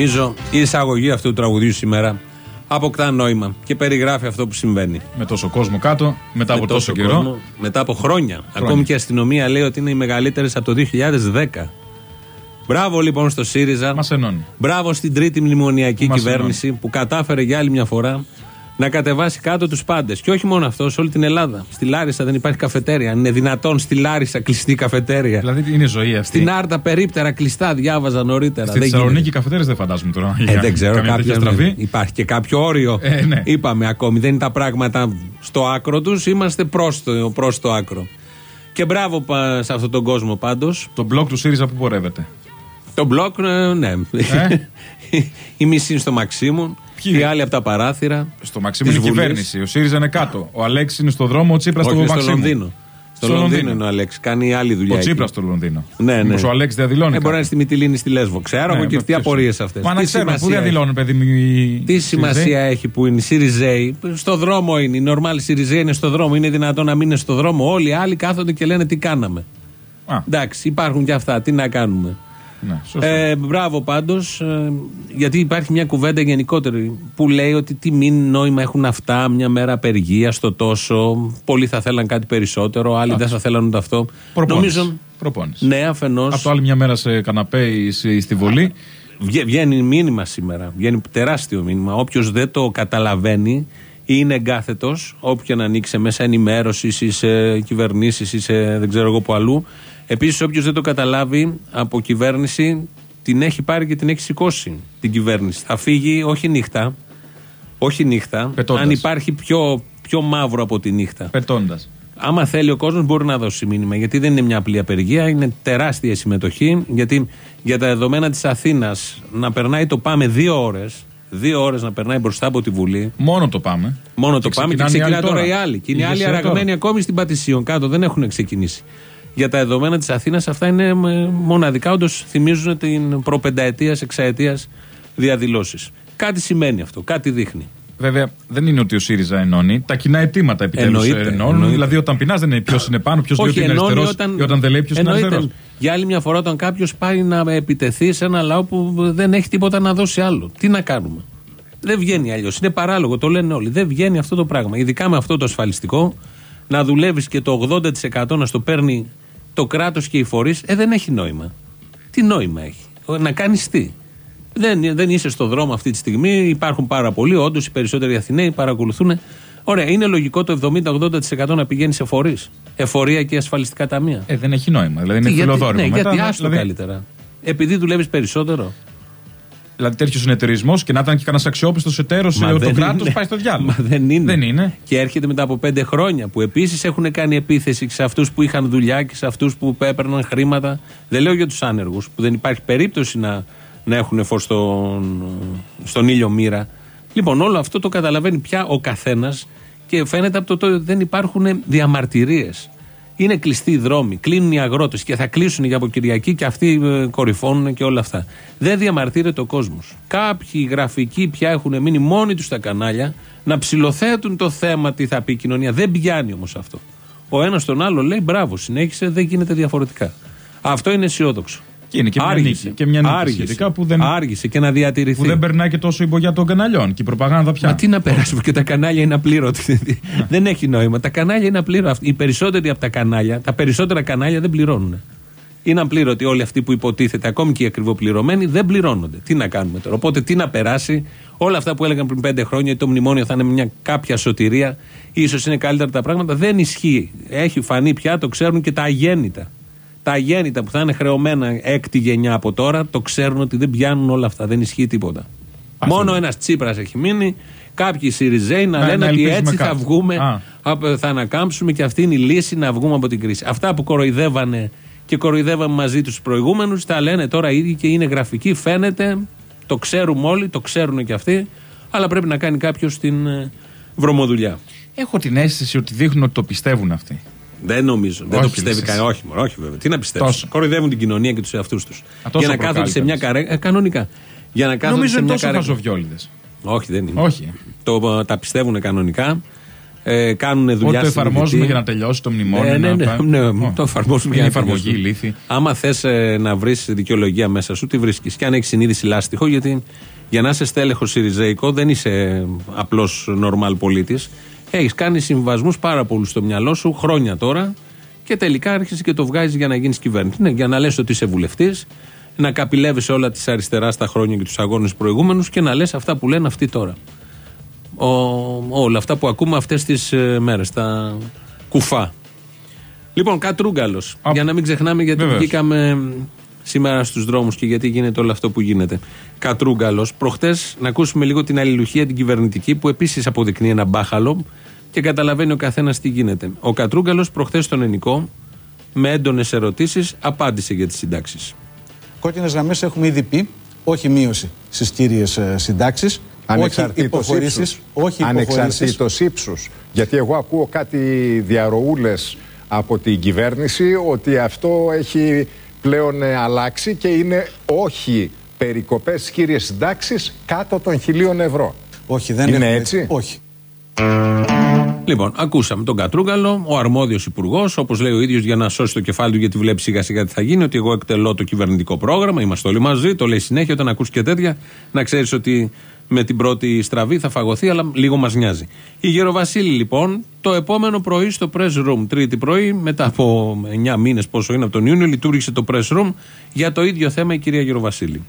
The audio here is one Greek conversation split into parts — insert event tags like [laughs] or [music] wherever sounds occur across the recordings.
νομίζω η εισαγωγή αυτού του τραγουδιού σήμερα αποκτά νόημα και περιγράφει αυτό που συμβαίνει. Με τόσο κόσμο κάτω, μετά από τόσο, καιρό. κόσμο, μετά από χρόνια. Ακόμη και η αστυνομία λέει ότι είναι οι μεγαλύτερες από το 2010. Μπράβο λοιπόν στο ΣΥΡΙΖΑ. Μας ενώνει. Μπράβο στην τρίτη μνημονιακή Μας κυβέρνηση που κατάφερε για άλλη μια φορά να κατεβάσει κάτω τους πάντες. Και όχι μόνο αυτό, σε όλη την Ελλάδα. Στη Λάρισα δεν υπάρχει καφετέρια. Αν είναι δυνατόν στη Λάρισα κλειστή καφετέρια. Δηλαδή είναι ζωή αυτή. Στην Άρτα περίπτερα κλειστά, διάβαζα νωρίτερα. Στη Δεν Θεσσαλονίκη γίνεται. καφετέρες δεν φαντάζομαι τώρα. Ε, για δεν ξέρω, καμιά τέτοια κάποια στραβή. Υπάρχει και κάποιο όριο. Ε, ναι. Είπαμε ακόμη. Δεν είναι τα πράγματα στο άκρο τους, είμαστε προς το, προς το άκρο. Και μπράβο πα- σε αυτόν τον κόσμο πάντως. Το μπλοκ του ΣΥΡΙΖΑ που πορεύεται. Το μπλοκ, ε, ναι. [laughs] η μισή είναι στο Μαξίμου, Ποιοι; οι άλλοι από τα παράθυρα. Στο Μαξίμου της είναι η Βουλής. κυβέρνηση. Ο ΣΥΡΙΖΑ είναι κάτω. Ο Αλέξης είναι στο δρόμο, ο Τσίπρας στο Όχι, στο Μαξίμου. Λονδίνο. Στο, Στο Λονδίνο Λονδίνο. είναι ο Αλέξης. Κάνει άλλη δουλειά. Ο εκεί. Τσίπρας στο Λονδίνο. Ναι, ναι. Μήπως ο Αλέξης διαδηλώνει. Ε, μπορεί να είναι κάπου. στη Μυτιλίνη στη Λέσβο. Ξέρω εγώ Ναι, και τι ποιος απορίες είναι. αυτές. Μα να ξέρουμε, πού διαδηλώνουν, παιδί μου. οι- Τι οι σημασία έχει που είναι οι Σιριζέοι. Στο δρόμο είναι. Οι νορμάλοι Σιριζέοι είναι στο δρόμο. Είναι δυνατόν να μην είναι στο δρόμο; Όλοι οι άλλοι κάθονται και λένε τι κάναμε. Α, Εντάξει, υπάρχουν και αυτά. Τι να κάνουμε. Ναι, σωστό. Ε, μπράβο πάντως, γιατί υπάρχει μια κουβέντα γενικότερη που λέει ότι τι μην νόημα έχουν αυτά, μια μέρα απεργίας στο τόσο. Πολλοί θα θέλαν κάτι περισσότερο, άλλοι δεν θα θέλαν ούτε αυτό. Προπόνηση. Νομίζω. Προπόνηση. Ναι, αφενός. Από το άλλη μια μέρα σε καναπέ ή στη στη βολή. Βγαίνει μήνυμα σήμερα. Βγαίνει τεράστιο μήνυμα. Όποιος δεν το καταλαβαίνει ή είναι εγκάθετος, όποιο να ανοίξει σε μέσα ενημέρωσης ή σε κυβερνήσεις ή σε δεν ξέρω εγώ που αλλού. Επίσης, όποιος δεν το καταλάβει από κυβέρνηση, την έχει πάρει και την έχει σηκώσει την κυβέρνηση. Θα φύγει όχι νύχτα. Όχι νύχτα. Πετώντας. Αν υπάρχει πιο, πιο μαύρο από τη νύχτα. Πετώντας. Άμα θέλει ο κόσμος, μπορεί να δώσει μήνυμα. Γιατί δεν είναι μια απλή απεργία, είναι τεράστια η συμμετοχή. Γιατί για τα δεδομένα της Αθήνας να περνάει το πάμε δύο ώρες, δύο ώρες να περνάει μπροστά από τη Βουλή, Μόνο το πάμε. μόνο το πάμε και ξεκινάνε οι ξεκινά άλλοι τώρα τώρα. οι άλλοι. Και είναι Η οι άλλοι ηγεσία αραγμένοι τώρα. ακόμη στην Πατησίων κάτω, δεν έχουν ξεκινήσει. Για τα δεδομένα της Αθήνας, αυτά είναι ε, μοναδικά, όντως θυμίζουν την προπενταετίας, εξαετίας διαδηλώσεις. Κάτι σημαίνει αυτό, κάτι δείχνει. Βέβαια, δεν είναι ότι ο ΣΥΡΙΖΑ ενώνει. Τα κοινά αιτήματα επιτέλους Εννοείται, ενώνουν. εννοείται. Δηλαδή, όταν πεινάς, δεν είναι ποιος είναι πάνω, ποιος λέει ότι είναι ενώνει αριστερός. Ή όταν δεν λέει ποιος είναι εννοείται. αριστερός. Για άλλη μια φορά, όταν κάποιος πάει να επιτεθεί σε ένα λαό που δεν έχει τίποτα να δώσει άλλο. Τι να κάνουμε; Δεν βγαίνει αλλιώς. Είναι παράλογο, το λένε όλοι. Δεν βγαίνει αυτό το πράγμα. Ειδικά με αυτό το ασφαλιστικό, να δουλεύεις και το 80% να στο παίρνει το κράτος και οι φορείς, ε, δεν έχει νόημα. Τι νόημα έχει; Ο- Να κάνεις τι; Δεν, δεν είσαι στο δρόμο αυτή τη στιγμή. Υπάρχουν πάρα πολλοί. Όντως οι περισσότεροι Αθηναίοι παρακολουθούν. Ωραία, είναι λογικό το 70-80% να πηγαίνει σε φορείς. Εφορία και ασφαλιστικά ταμεία. Ε, δεν έχει νόημα. Δηλαδή, είναι Τι, γιατί, φιλοδόρημα. ναι, μετά. γιατί άστο δηλαδή, καλύτερα. Επειδή δουλεύεις περισσότερο. Δηλαδή τέτοιος συνεταιρισμό και να ήταν και κανένας αξιόπιστος εταίρος Μα το δεν κράτο είναι. πάει στο διάλογο. Μα δεν είναι. Δεν είναι. Και έρχεται μετά από πέντε χρόνια που επίσης έχουν κάνει επίθεση σε αυτούς που είχαν δουλειά και σε αυτούς που έπαιρναν χρήματα. Δεν λέω για τους άνεργους, που δεν υπάρχει περίπτωση να, να έχουν φως στον, στον ήλιο μοίρα. Λοιπόν, όλο αυτό το καταλαβαίνει πια ο καθένας και φαίνεται από το ότι δεν υπάρχουν διαμαρτυρίες. Είναι κλειστοί οι δρόμοι, κλείνουν οι αγρότες και θα κλείσουν για από Κυριακή και αυτοί ε, κορυφώνουν και όλα αυτά. Δεν διαμαρτύρεται ο κόσμος. Κάποιοι γραφικοί πια έχουν μείνει μόνοι τους στα κανάλια να ψηλοθέτουν το θέμα τι θα πει η κοινωνία. Δεν πιάνει όμως αυτό. Ο ένας τον άλλο λέει μπράβο, συνέχισε, δεν γίνεται διαφορετικά. Αυτό είναι αισιόδοξο. Και είναι και μια Άργησε. νίκη. Και μια νίκη Άργησε. σχετικά που δεν, Άργησε και να διατηρηθεί. που δεν περνάει και τόσο η μπογιά των καναλιών. Και η προπαγάνδα πια. Μα τι να περάσουμε και τα κανάλια είναι απλήρωτα. δεν έχει νόημα. Τα κανάλια είναι απλήρωτα. Οι περισσότεροι από τα κανάλια, τα περισσότερα κανάλια δεν πληρώνουν. Είναι απλήρωτοι όλοι αυτοί που υποτίθεται, ακόμη και οι ακριβοπληρωμένοι, δεν πληρώνονται. Τι να κάνουμε τώρα. Οπότε τι να περάσει. Όλα αυτά που έλεγαν πριν πέντε χρόνια, ότι το μνημόνιο θα είναι μια κάποια σωτηρία, ίσως είναι καλύτερα τα πράγματα, δεν ισχύει. Έχει φανεί πια, το ξέρουν και τα αγέννητα. Τα αγέννητα που θα είναι χρεωμένα έκτη γενιά από τώρα, το ξέρουν ότι δεν πιάνουν όλα αυτά. Δεν ισχύει τίποτα. Μόνο ένας Τσίπρας έχει μείνει. Κάποιοι Σιριζέοι να, Να- λένε να ότι ελπίζουμε έτσι θα κάτι. βγούμε, Α. απ- θα ανακάμψουμε και αυτή είναι η λύση να βγούμε από την κρίση. Αυτά που κοροϊδεύανε και κοροϊδεύαμε μαζί τους προηγούμενους, τα λένε τώρα οι ίδιοι και είναι γραφικοί. Φαίνεται, το ξέρουμε όλοι, το ξέρουν και αυτοί, αλλά πρέπει να κάνει κάποιος την ε, βρωμοδουλειά. Έχω την αίσθηση ότι δείχνουν ότι το πιστεύουν αυτοί. Δεν νομίζω. δεν Όχι, το πιστεύει εσείς. κανένα. Όχι, μωρέ, όχι βέβαια. Τι να πιστεύεις. Τόσο. Κοροϊδεύουν την κοινωνία και τους εαυτούς τους. τόσο Για να κάθονται σε μια καρέ. Ε, κανονικά. Για να κάθονται Νομίζω σε είναι μια τόσο καρέ. χαζοβιόλιδε. Όχι, δεν είναι. Όχι. Το, τα πιστεύουν κανονικά. Ε, κάνουν δουλειά Ότι το στην εφαρμόζουμε Δυτική. για να τελειώσει το μνημόνιο. Ναι, ναι, να ναι, πάει. ναι, Ω. το εφαρμόζουμε Είναι για να εφαρμογή, τελειώσει. λύθη. Άμα θες να βρεις δικαιολογία μέσα σου, τη βρίσκεις. Και αν έχεις συνείδηση λάστιχο, γιατί για να είσαι στέλεχος Σιριζέικο δεν είσαι απλός νορμάλ πολίτης. Έχεις κάνει συμβασμούς πάρα πολλού στο μυαλό σου χρόνια τώρα και τελικά άρχισε και το βγάζεις για να γίνεις κυβέρνηση. Ναι, για να λες ότι είσαι βουλευτής, να καπηλεύεσαι όλα τη αριστεράς στα χρόνια και τους αγώνες προηγούμενους και να λες αυτά που λένε αυτοί τώρα. Ο, όλα αυτά που ακούμε αυτές τις μέρες, τα κουφά. Λοιπόν, Κατρούγκαλος. Α, Για να μην ξεχνάμε, γιατί βεβαίως. βγήκαμε σήμερα στους δρόμους και γιατί γίνεται όλο αυτό που γίνεται. Κατρούγκαλος. Προχτές να ακούσουμε λίγο την αλληλουχία την κυβερνητική που επίσης αποδεικνύει ένα μπάχαλο και καταλαβαίνει ο καθένας τι γίνεται. Ο Κατρούγκαλος προχτές στον Ενικό με έντονες ερωτήσεις απάντησε για τις συντάξεις. Κόκκινες γραμμές έχουμε ήδη πει. Όχι μείωση στις κύριες συντάξεις. Όχι Ανεξαρτήτως υποχωρήσεις. ύψους. Όχι υποχωρήσεις. Ανεξαρτήτως ύψους. Γιατί εγώ ακούω κάτι διαρροούλες από την κυβέρνηση ότι αυτό έχει πλέον ε, αλλάξει και είναι όχι περικοπές στις κύριες συντάξεις κάτω των χιλίων ευρώ. Όχι, δεν Είναι έχουμε- έτσι; Όχι. Λοιπόν, ακούσαμε τον Κατρούγκαλο, ο αρμόδιος υπουργός, όπως λέει ο ίδιος για να σώσει το κεφάλι του, γιατί βλέπει σιγά σιγά τι θα γίνει, ότι εγώ εκτελώ το κυβερνητικό πρόγραμμα, είμαστε όλοι μαζί, το λέει συνέχεια. Όταν ακούς και τέτοια, να ξέρεις ότι με την πρώτη στραβή θα φαγωθεί, αλλά λίγο μας νοιάζει. Η Γεροβασίλη, λοιπόν, το επόμενο πρωί στο press room, Τρίτη πρωί, μετά από 9 μήνες, πόσο είναι από τον Ιούνιο, λειτουργήσε το press room για το ίδιο θέμα η κυρία Γεροβασίλη.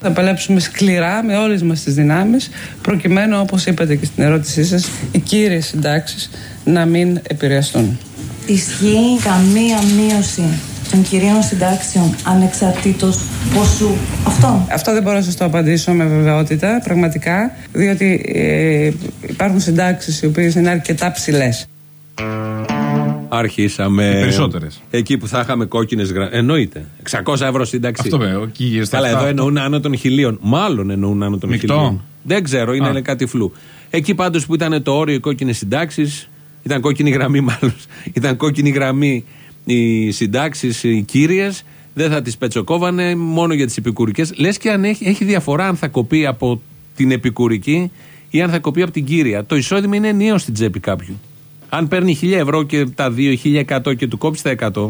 Θα παλέψουμε σκληρά με όλες μας τις δυνάμεις προκειμένου όπως είπατε και στην ερώτησή σας οι κύριες συντάξεις να μην επηρεαστούν. Ισχύει καμία μείωση των κυρίων συντάξεων ανεξαρτήτως ποσού αυτών. Αυτό δεν μπορώ να σας το απαντήσω με βεβαιότητα πραγματικά διότι ε, υπάρχουν συντάξεις οι οποίες είναι αρκετά ψηλές. Αρχίσαμε. Οι περισσότερες. Εκεί που θα είχαμε κόκκινες γραμμέ. Εννοείται. 600 ευρώ σύνταξη. Αυτό με, εκεί γύρω στα Καλά, αυτά. εδώ εννοούν άνω των χιλίων. Μάλλον εννοούν άνω των Μεικτό. χιλίων. Δεν ξέρω, είναι, Α. είναι κάτι φλού. Εκεί πάντως που ήταν το όριο οι κόκκινες συντάξεις, ήταν κόκκινη γραμμή μάλλον. Ήταν κόκκινη γραμμή οι συντάξεις, οι κύριες. Δεν θα τις πετσοκόβανε μόνο για τις επικουρικές. Λες και αν έχει, έχει διαφορά αν θα κοπεί από την επικουρική ή αν θα κοπεί από την κύρια. Το εισόδημα είναι ενιαίο στην τσέπη κάποιου. Αν παίρνει 1000 ευρώ και τα 2, 1100 και του κόψει τα 100,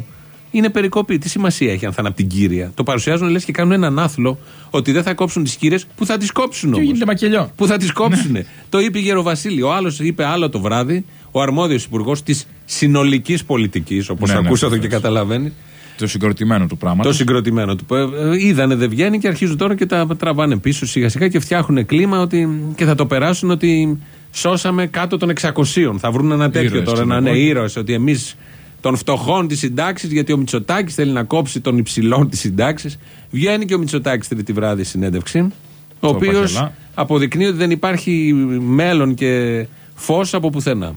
είναι περικοπή. Τι σημασία έχει αν θα είναι από την κύρια; Το παρουσιάζουν λες και κάνουν έναν άθλο ότι δεν θα κόψουν τις κύριες που θα τις κόψουν Και όμως. γίνεται μακελιό. Που θα τις κόψουν. το είπε η Γεροβασίλη. Ο άλλος είπε άλλο το βράδυ, ο αρμόδιος υπουργός της συνολικής πολιτικής, όπως Ναι, ναι, ακούσατε και βεβαίως. καταλαβαίνει. Το συγκροτημένο του πράγματος. Το συγκροτημένο του. Ε, ε, Είδανε δεν βγαίνει και αρχίζουν τώρα και τα τραβάνε πίσω σιγά σιγά και φτιάχνουν κλίμα ότι, και θα το περάσουν ότι σώσαμε κάτω των 600. Θα βρουν ένα τέτοιο Ήρωες, τώρα, να ξέρω είναι εγώ. ήρωες. Ότι εμείς των φτωχών της συντάξης, γιατί ο Μητσοτάκης θέλει να κόψει των υψηλών της συντάξης. Βγαίνει και ο Μητσοτάκης τρίτη βράδυ συνέντευξη. Ο Το οποίος παχελά. αποδεικνύει ότι δεν υπάρχει μέλλον και φως από πουθενά.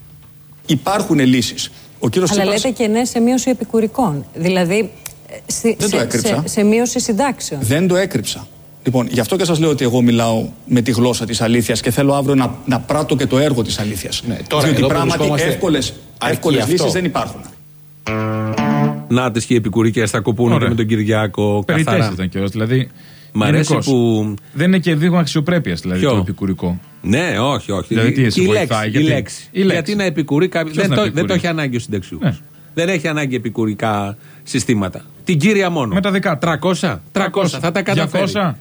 Υπάρχουν λύσεις. Ο κύριος Αλλά Τσίπρας λέτε και ναι σε μείωση επικουρικών. Δηλαδή ε, στη- Δεν το σε, έκρυψα. σε, σε μείωση συντάξεων. δεν το έκρυψα. Λοιπόν, γι' αυτό και σας λέω ότι εγώ μιλάω με τη γλώσσα της αλήθειας και θέλω αύριο να, να πράττω και το έργο της αλήθειας. Ναι, τώρα Διότι εδώ που πράγματι βρισκόμαστε, εύκολε αρκεί αυτό. λύσεις δεν υπάρχουν. Νάτες και οι επικουρικές θα κοπούν και Ωραία. με τον Κυριάκο Περιττές καθαρά. ήταν κιόλας, Δηλαδή. Μ' αρέσει γενικώς. που- Δεν είναι και δείγμα αξιοπρέπειας δηλαδή Ποιο; το επικουρικό. Ναι, όχι, όχι. Δηλαδή, τι, σε η, βοηθάει, λέξη, γιατί; η λέξη. Η λέξη. Γιατί να επικουρεί κάποιος; Ποιος Δεν, να το, δεν το επικουρεί; έχει ανάγκη ο συνταξιούχος. Ναι. Δεν έχει ανάγκη επικουρικά συστήματα. Την κύρια μόνο. Με τα δικά του. 300. 300. Θα τα καταφέρει. 200.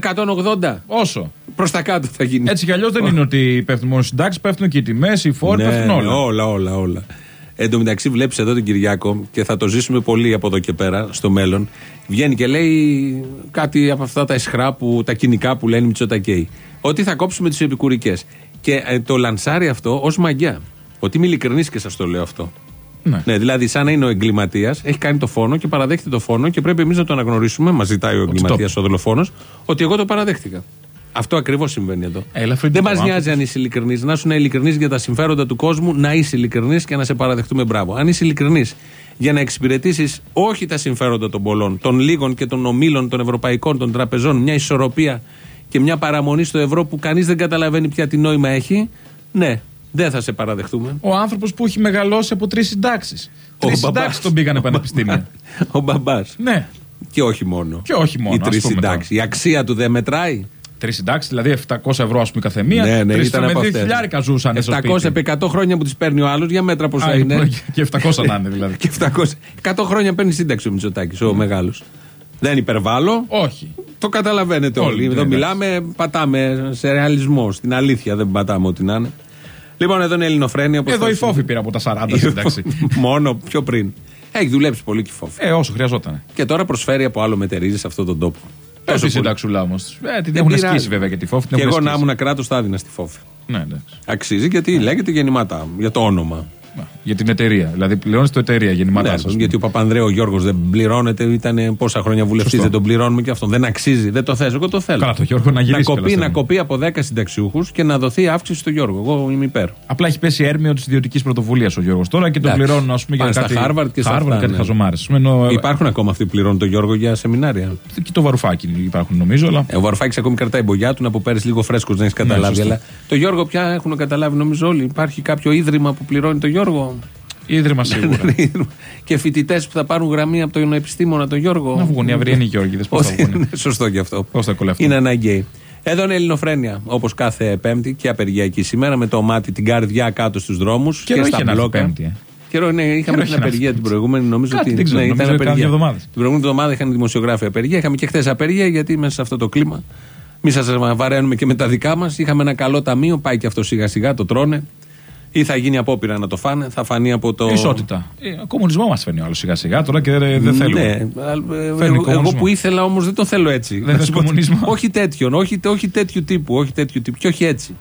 180. Όσο. Προς τα κάτω θα γίνει. Έτσι κι αλλιώς δεν είναι ότι πέφτουν μόνο οι συντάξεις, πέφτουν και οι τιμές, οι φόροι, Ναι, πέφτουν ναι, όλα. όλα, όλα, όλα. Εν τω μεταξύ, βλέπεις εδώ τον Κυριάκο και θα το ζήσουμε πολύ από εδώ και πέρα στο μέλλον. Βγαίνει και λέει κάτι από αυτά τα ισχρά, που, τα κοινικά που λένε οι Μητσοτακέοι. Ότι θα κόψουμε τις επικουρικές. Και ε, το λανσάρει αυτό ως μαγιά. Ότι είμαι ειλικρινής και σας το λέω αυτό. Ναι. Ναι, δηλαδή, σαν να είναι ο εγκληματίας, έχει κάνει το φόνο και παραδέχεται το φόνο και πρέπει εμείς να το αναγνωρίσουμε. Μας ζητάει ο εγκληματίας, ο δολοφόνος, ότι εγώ το παραδέχτηκα. Αυτό ακριβώς συμβαίνει εδώ. Ε, ελαφρύνει Δεν το μας άνθρωπος. νοιάζει αν είσαι ειλικρινής. Να σου είναι ειλικρινής για τα συμφέροντα του κόσμου, να είσαι ειλικρινής και να σε παραδεχτούμε μπράβο. Αν είσαι ειλικρινής για να εξυπηρετήσεις όχι τα συμφέροντα των πολλών, των λίγων και των ομίλων, των ευρωπαϊκών, των τραπεζών, μια ισορροπία και μια παραμονή στο ευρώ που κανείς δεν καταλαβαίνει πια τι νόημα έχει, ναι, δεν θα σε παραδεχτούμε. Ο άνθρωπος που έχει μεγαλώσει από τρεις συντάξεις. Ο Τρεις μπαμπάς. συντάξεις τον πήγανε πανεπιστήμια. [laughs] Ο μπαμπάς. ναι. Και όχι μόνο. Και όχι μόνο, Οι τρεις ας πούμε συντάξεις. Η αξία του δεν μετράει. Τρεις συντάξεις, δηλαδή 700 ευρώ ας πούμε καθεμία. Ναι, ναι, Τρεις ήταν με από δύο αυτές. χιλιάρικα ζούσαν στο 700 σπίτι. επί 100 χρόνια που τις παίρνει ο άλλος, για μέτρα πόσα Α, είναι. Και 700 να είναι δηλαδή. [laughs] Και 700. 100 χρόνια παίρνει σύνταξη ο Μητσοτάκης, ο μεγάλος. Δεν υπερβάλλω. Όχι. Το καταλαβαίνετε Όλοι, όλοι. ναι, Εδώ εντάξει. μιλάμε, πατάμε σε ρεαλισμό. Στην αλήθεια δεν πατάμε ό,τι να είναι. Λοιπόν, εδώ είναι η Ελληνοφρένεια. όπως Εδώ θα η σου- φόφη πήρα από τα 40 σύνταξη. Μόνο πιο πριν. Έχει δουλέψει πολύ και η φόφη. ε, όσο χρειαζόταν. Και τώρα προσφέρει από άλλο μετερίζει σε αυτόν τον τόπο. Πες Τόσο τη πολύ. συνταξουλά όμως. Ε, την Δεν έχουν πειράζει. σκίσει βέβαια και τη φόφη. την Και έχουν εγώ να σκίσει. ήμουν κράτος, θα έδινα στη φόφη. Ναι, εντάξει. Αξίζει γιατί λέγεται γεννηματά για το όνομα. Μα, Για την εταιρεία. Δηλαδή πληρώνεις το εταιρεία γεννηματάς Ναι, σας. γιατί ο Παπανδρέο Γιώργος δεν πληρώνεται, ήταν πόσα χρόνια βουλευτής, Σωστό. δεν τον πληρώνουμε και αυτόν. Δεν αξίζει, δεν το θες. Εγώ το θέλω. Καλά, το Γιώργο να γυρίσει κοπεί, κιόλας, να ναι. κοπεί από 10 συνταξιούχους και να δοθεί αύξηση στο Γιώργο. Εγώ είμαι υπέρ. Απλά έχει πέσει έρμεο της ιδιωτικής πρωτοβουλίας ο Γιώργος τώρα και τον Εντάξει. πληρώνουν ας πούμε, για Πάνε κάτι. στα Harvard και σε Harvard, αυτά, κάτι ναι. χαζομάρες. Ενώ... Υπάρχουν ακόμα αυτοί που πληρώνουν τον Γιώργο για σεμινάρια. Και το βαρουφάκι υπάρχουν νομίζω, αλλά. Ε, ο Βαρουφάκης ακόμη κρατάει μπογιά του, να από πέρυσι λίγο φρέσκος, δεν έχεις καταλάβει. Ναι, σωστό. αλλά το Γιώργο πια έχουν καταλάβει νομίζω όλοι. Υπάρχει κάποιο ίδρυμα που πληρώνει τον Γιώργο. Ίδρυμα σίγουρα. [laughs] και φοιτητές που θα πάρουν γραμμή από τον επιστήμονα τον Γιώργο. Να βγουν οι αυριανοί Γιώργοι, δες πώς θα Όχι, βγουν. είναι Σωστό και αυτό. Πώς θα κολλευτούν. Είναι αναγκαίοι. Εδώ είναι Ελληνοφρένια, όπως κάθε Πέμπτη και απεργία εκεί σήμερα, με το μάτι, την καρδιά κάτω στους δρόμους Καιρό και είχε στα να έρθει μπλόκα. Πέμπτη, ε. Καιρό, ναι, είχαμε Καιρό την είχε να απεργία έρθει την προηγούμενη, νομίζω Κάτι ότι δεν ξέρω, ναι, νομίζω ήταν κάνα απεργία. δύο εβδομάδες. Την προηγούμενη εβδομάδα είχαν οι δημοσιογράφοι απεργία. Είχαμε και χθες απεργία, γιατί μέσα σε αυτό το κλίμα. Μη σας βαραίνουμε και με τα δικά μας. Είχαμε ένα καλό ταμείο, πάει και αυτό σιγά σιγά, το τρώνε. Ή θα γίνει απόπειρα να το φάνε, θα φανεί από το. Ισότητα. Ε, ο κομμουνισμό μας φαίνει άλλος σιγά σιγά τώρα και δεν, δεν θέλουμε. Ναι, αλλά, ε, εγώ, κομμουνισμό. εγώ που ήθελα όμως δεν το θέλω έτσι. Δεν Να θες σου πω- κομμουνισμό. Όχι τέτοιον, όχι, όχι τέτοιου τύπου, όχι τέτοιου τύπου. Και όχι έτσι.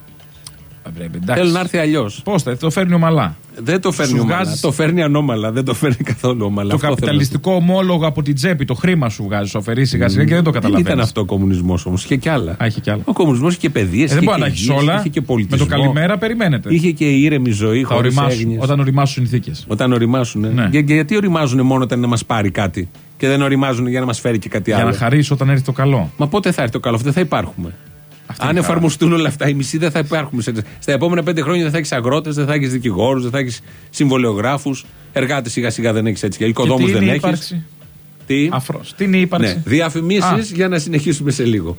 Θέλω να έρθει αλλιώς. Πώς θα το φέρνει ομαλά. Δεν το φέρνει Σου ομαλά. βγάζεις- Το φέρνει ανώμαλα. Δεν το φέρνει καθόλου ομαλά. Το Αυτό θέλω να καπιταλιστικό ομόλογο από την τσέπη, το χρήμα σου βγάζει, σου αφαιρείς σιγά σιγά και δεν το Δεν καταλαβαίνεις. ήταν αυτό ο κομμουνισμός όμως. Είχε κι άλλα. Α, είχε κι άλλα. Ο κομμουνισμός είχε και παιδείες. Ε, δεν μπορεί να έχεις όλα. Είχε και Με πολιτισμό. το καλημέρα περιμένετε. Είχε και ήρεμη ζωή. Θα χωρίς οριμάσουν. έγνοιες. Όταν οριμάσουν συνθήκες. Όταν οριμάσουν. Ναι. Για, για- γιατί οριμάζουν μόνο όταν να μας πάρει κάτι. Και δεν οριμάζουν για να μας φέρει και κάτι Για άλλο; να χαρίσει όταν έρθει το καλό. Μα πότε θα έρθει το καλό, αυτό δεν θα υπάρχουμε. Αυτή Αν είναι η χαρά. εφαρμοστούν όλα αυτά, οι μισοί δεν θα υπάρχουμε. σε- Στα επόμενα πέντε χρόνια δεν θα έχεις αγρότες, δεν θα έχεις δικηγόρους, δεν θα έχεις συμβολιογράφους. Εργάτες σιγά σιγά δεν έχεις έτσι. Και Οικοδόμου τι δεν είναι η έχεις. ύπαρξη; Τι; Αφρός. Τι είναι η ύπαρξη; Ναι, διαφημίσεις Α. για να συνεχίσουμε σε λίγο.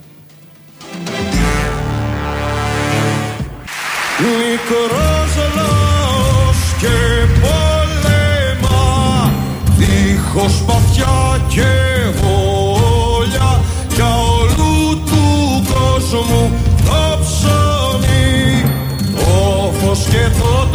Μικρός λαός και πόλεμα Δίχως παθιά και Oh.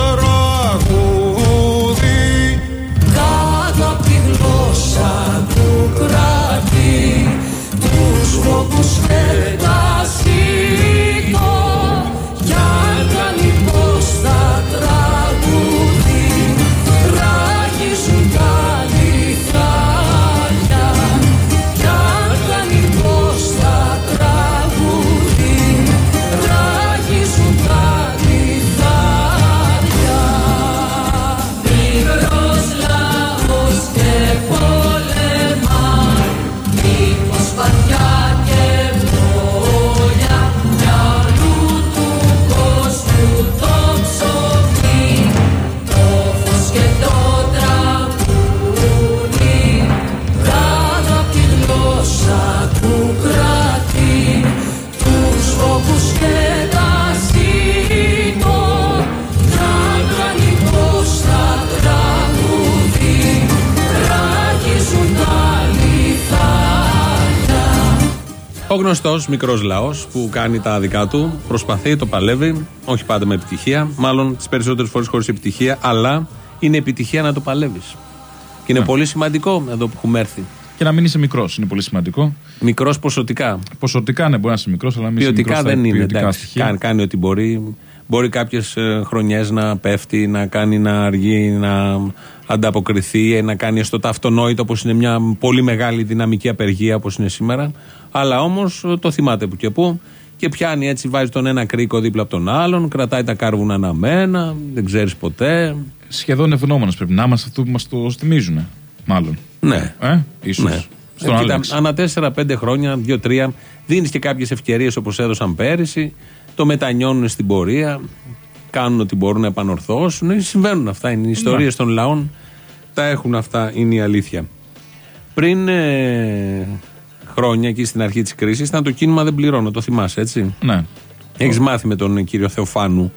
Γνωστός μικρός λαός που κάνει τα δικά του, προσπαθεί, το παλεύει, όχι πάντα με επιτυχία, μάλλον τις περισσότερες φορές χωρίς επιτυχία, αλλά είναι επιτυχία να το παλεύεις. Και Ναι. είναι πολύ σημαντικό εδώ που έχουμε έρθει. Και να μην είσαι μικρός είναι πολύ σημαντικό. Μικρός ποσοτικά. Ποσοτικά ναι, μπορεί να είσαι μικρός, αλλά να μην είσαι Ποιοτικά μικρός στα δεν είναι. ποιοτικά εντάξει. στοιχεία. Κάνει, κάνει ό,τι μπορεί. Μπορεί κάποιες χρονιές να πέφτει, να κάνει να αργεί, να ανταποκριθεί, να κάνει έστω τα αυτονόητα όπως είναι μια πολύ μεγάλη δυναμική απεργία όπως είναι σήμερα. Αλλά όμως το θυμάται που και που και πιάνει έτσι, βάζει τον ένα κρίκο δίπλα από τον άλλον, κρατάει τα κάρβουνα αναμένα, δεν ξέρεις ποτέ. Σχεδόν ευγνώμονε πρέπει να είμαστε αυτού που μας το θυμίζουν. Μάλλον. Ναι. Ε, ίσως. Ναι. Στον Ε, κοίτα, Άλεξ. ανά 4-5 χρόνια, 2-3, δίνεις και κάποιες ευκαιρίες όπως έδωσαν πέρυσι. Το μετανιώνουν στην πορεία. Κάνουν ό,τι μπορούν να επανορθώσουν. Ε, Συμβαίνουν αυτά. Είναι οι ιστορίες Ναι. των λαών. Τα έχουν αυτά. Είναι η αλήθεια. Πριν ε, χρόνια εκεί στην αρχή της κρίσης ήταν το κίνημα Δεν πληρώνω. Το θυμάσαι, έτσι; Ναι. Έχεις μάθει με τον κύριο Θεοφάνου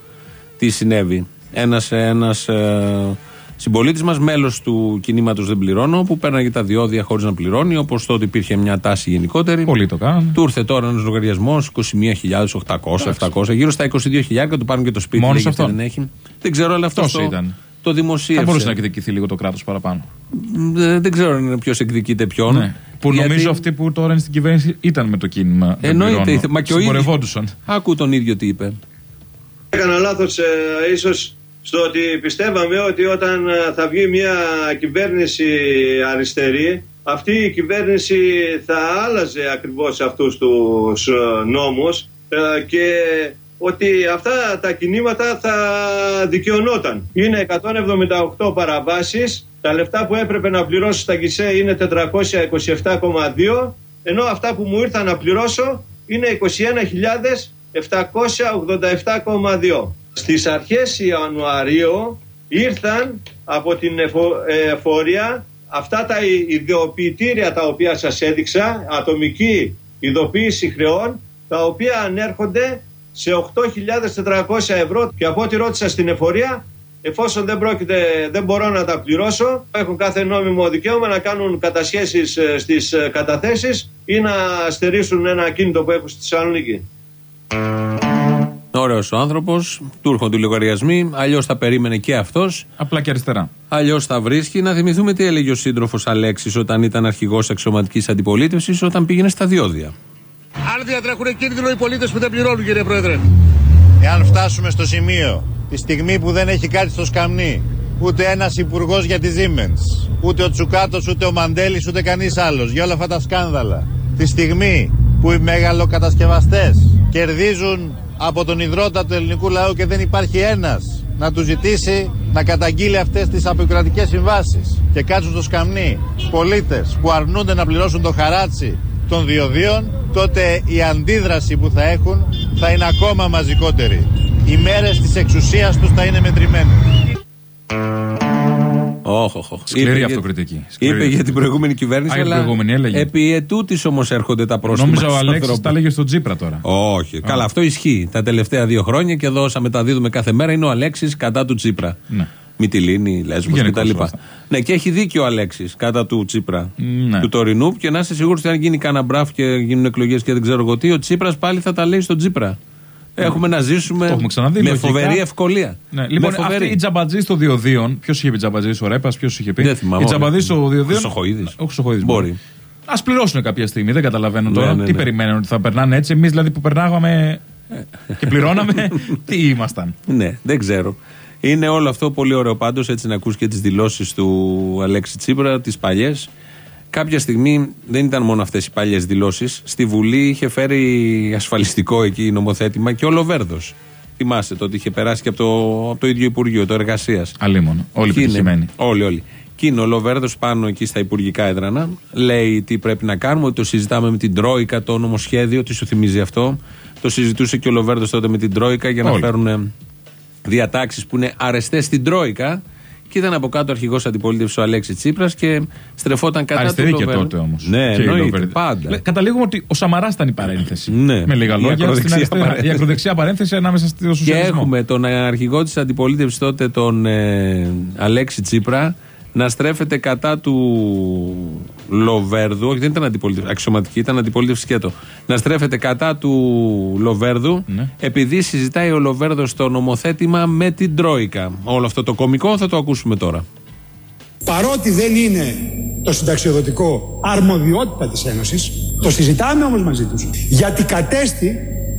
τι συνέβη. Ένας ένας, ε, συμπολίτης μας, μέλος του κινήματος Δεν Πληρώνω, που πέρναγε τα διόδια χωρίς να πληρώνει, όπως τότε υπήρχε μια τάση γενικότερη. Πολλοί το κάνουν. Του ήρθε τώρα ένας λογαριασμός 21.800, 700, γύρω στα 22.000 του πάρουν και το σπίτι. Μόνος λέει, γιατί αυτόν. δεν έχει. Δεν ξέρω, αλλά αυτό Τόσο το, ήταν. το Θα δημοσίευσε. μπορούσε να εκδικηθεί λίγο το κράτος παραπάνω. Δεν, δεν ξέρω ποιος εκδικείται ποιον. Ναι. Που Γιατί- νομίζω αυτοί που τώρα είναι στην κυβέρνηση ήταν με το κίνημα. δεν Εννοείται. πληρώνω. Μα και ο ίδιος. Συμπορευόντουσαν. Άκου τον ίδιο τι είπε. Έκανα λάθος ε, ίσως στο ότι πιστεύαμε ότι όταν ε, θα βγει μια κυβέρνηση αριστερή αυτή η κυβέρνηση θα άλλαζε ακριβώς αυτούς τους ε, νόμους ε, και ότι αυτά τα κινήματα θα δικαιωνόταν. Είναι 178 παραβάσεις, τα λεφτά που έπρεπε να πληρώσω στα γκισέ είναι 427,2 ενώ αυτά που μου ήρθαν να πληρώσω είναι 21.787,2. Στις αρχές Ιανουαρίου ήρθαν από την εφο- ε, εφορία αυτά τα ι- ιδιοποιητήρια τα οποία σας έδειξα, ατομική ειδοποίηση χρεών, τα οποία ανέρχονται σε 8.400 ευρώ και από ό,τι ρώτησα στην εφορία, εφόσον δεν, πρόκειται, δεν μπορώ να τα πληρώσω, έχουν κάθε νόμιμο δικαίωμα να κάνουν κατασχέσεις ε, στις ε, καταθέσεις ή να στερήσουν ένα ακίνητο που έχουν στη Θεσσαλονίκη. Ωραίο ο άνθρωπος, του έρχονται οι λογαριασμοί, αλλιώς θα περίμενε και αυτός. Απλά και αριστερά. Αλλιώς θα βρίσκει. Να θυμηθούμε τι έλεγε ο σύντροφος Αλέξης όταν ήταν αρχηγός αξιωματικής αντιπολίτευσης, όταν πήγαινε στα διόδια. Αν διατρέχουν κίνδυνο οι πολίτες που δεν πληρώνουν, κύριε Πρόεδρε. Εάν φτάσουμε στο σημείο, τη στιγμή που δεν έχει κάτι στο σκαμνί, ούτε ένας υπουργός για τη Siemens, ούτε ο Τσουκάτος, ούτε ο Μαντέλης, ούτε κανείς άλλος, για όλα αυτά τα σκάνδαλα, τη στιγμή που οι μεγαλοκατασκευαστές κερδίζουν από τον υδρότα του ελληνικού λαού και δεν υπάρχει ένας να του ζητήσει να καταγγείλει αυτές τις αποκρατικέ συμβάσεις και κάτσουν στο σκαμνί πολίτες που αρνούνται να πληρώσουν το χαράτσι των διοδίων, τότε η αντίδραση που θα έχουν θα είναι ακόμα μαζικότερη. Οι μέρες της εξουσίας τους θα είναι μετρημένες. Όχι, όχι. όχι. Σκληρή Είπε για- αυτοκριτική. Σκληρή Είπε για την προηγούμενη κυβέρνηση. Α, η αλλά προηγούμενη έλεγε. Επί ετούτης όμως έρχονται τα πρόστιμα. Νόμιζα ο στα Αλέξης ανθρώπου. τα έλεγε στον Τζίπρα τώρα. Όχι. Καλά, αυτό ισχύει τα τελευταία δύο χρόνια και εδώ όσα μεταδίδουμε κάθε μέρα είναι ο Αλέξης κατά του Τσίπρα. Ναι. Μυτιλίνη, Λέσβος Γενικώς κτλ. όλα αυτά. Ναι, και έχει δίκιο ο Αλέξης κατά του Τσίπρα. Ναι. Του τωρινού. Και να είστε σίγουροι ότι αν γίνει κανένα μπράφ και γίνουν εκλογές και δεν ξέρω εγώ τι, ο Τσίπρα πάλι θα τα λέει στον Τσίπρα. Έχουμε να ζήσουμε Το έχουμε ξαναδεί, με λογικά. φοβερή ευκολία. Ναι, λοιπόν, με φοβερή. αυτή η τζαμπατζή στο διοδίων. Ποιος είχε πει τζαμπατζή, ο Ρέπας, ποιος είχε πει; Δεν θυμάμαι. Η τζαμπατζή στο διοδίων. Χρυσοχοίδης. Ο Χρυσοχοίδης Μπορεί. Α πληρώσουν κάποια στιγμή, δεν καταλαβαίνω τώρα. ναι, τι ναι. περιμένουν, ότι θα περνάνε έτσι. Εμείς δηλαδή που περνάγαμε και πληρώναμε, [laughs] τι ήμασταν; Ναι, δεν ξέρω. Είναι όλο αυτό πολύ ωραίο πάντως έτσι να ακούς και τις δηλώσεις του Αλέξη Τσίπρα, τις παλιές. Κάποια στιγμή δεν ήταν μόνο αυτές οι παλιές δηλώσεις. Στη Βουλή είχε φέρει ασφαλιστικό εκεί νομοθέτημα και ο Λοβέρδος. Θυμάστε το ότι είχε περάσει και από το, από το ίδιο Υπουργείο, το Εργασίας. Αλίμονο. Όλοι πετυχημένοι. Όλοι, όλοι. Και είναι ο Λοβέρδος πάνω εκεί στα υπουργικά έδρανα. Λέει τι πρέπει να κάνουμε, ότι το συζητάμε με την Τρόικα το νομοσχέδιο. Τι σου θυμίζει αυτό. Το συζητούσε και ο Λοβέρδος τότε με την Τρόικα για να Όλοι. φέρουν διατάξεις που είναι αρεστές στην Τρόικα. Και ήταν από κάτω αρχηγός αντιπολίτευσης ο Αλέξης Τσίπρας και στρεφόταν κατά Αριστερή του και Λοβέρδο. τότε όμως. Ναι, εννοείται, πάντα. Καταλήγουμε ότι ο Σαμαράς ήταν η παρένθεση. Ναι. Με λίγα Η λόγια. ακροδεξιά Στην αριστερά, παρένθεση. η ακροδεξιά παρένθεση ανάμεσα στο Και σοσιαλισμό. έχουμε τον αρχηγό της αντιπολίτευσης τότε, τον ε, Αλέξη Τσίπρα, να στρέφεται κατά του Λοβέρδου. Όχι, δεν ήταν αντιπολίτευση. Αξιωματική, ήταν αντιπολίτευση σκέτο. Να στρέφεται κατά του Λοβέρδου, Ναι. επειδή συζητάει ο Λοβέρδος το νομοθέτημα με την Τρόικα. Όλο αυτό το κωμικό θα το ακούσουμε τώρα. Παρότι δεν είναι το συνταξιοδοτικό αρμοδιότητα της Ένωσης, το συζητάμε όμως μαζί τους. Γιατί κατέστη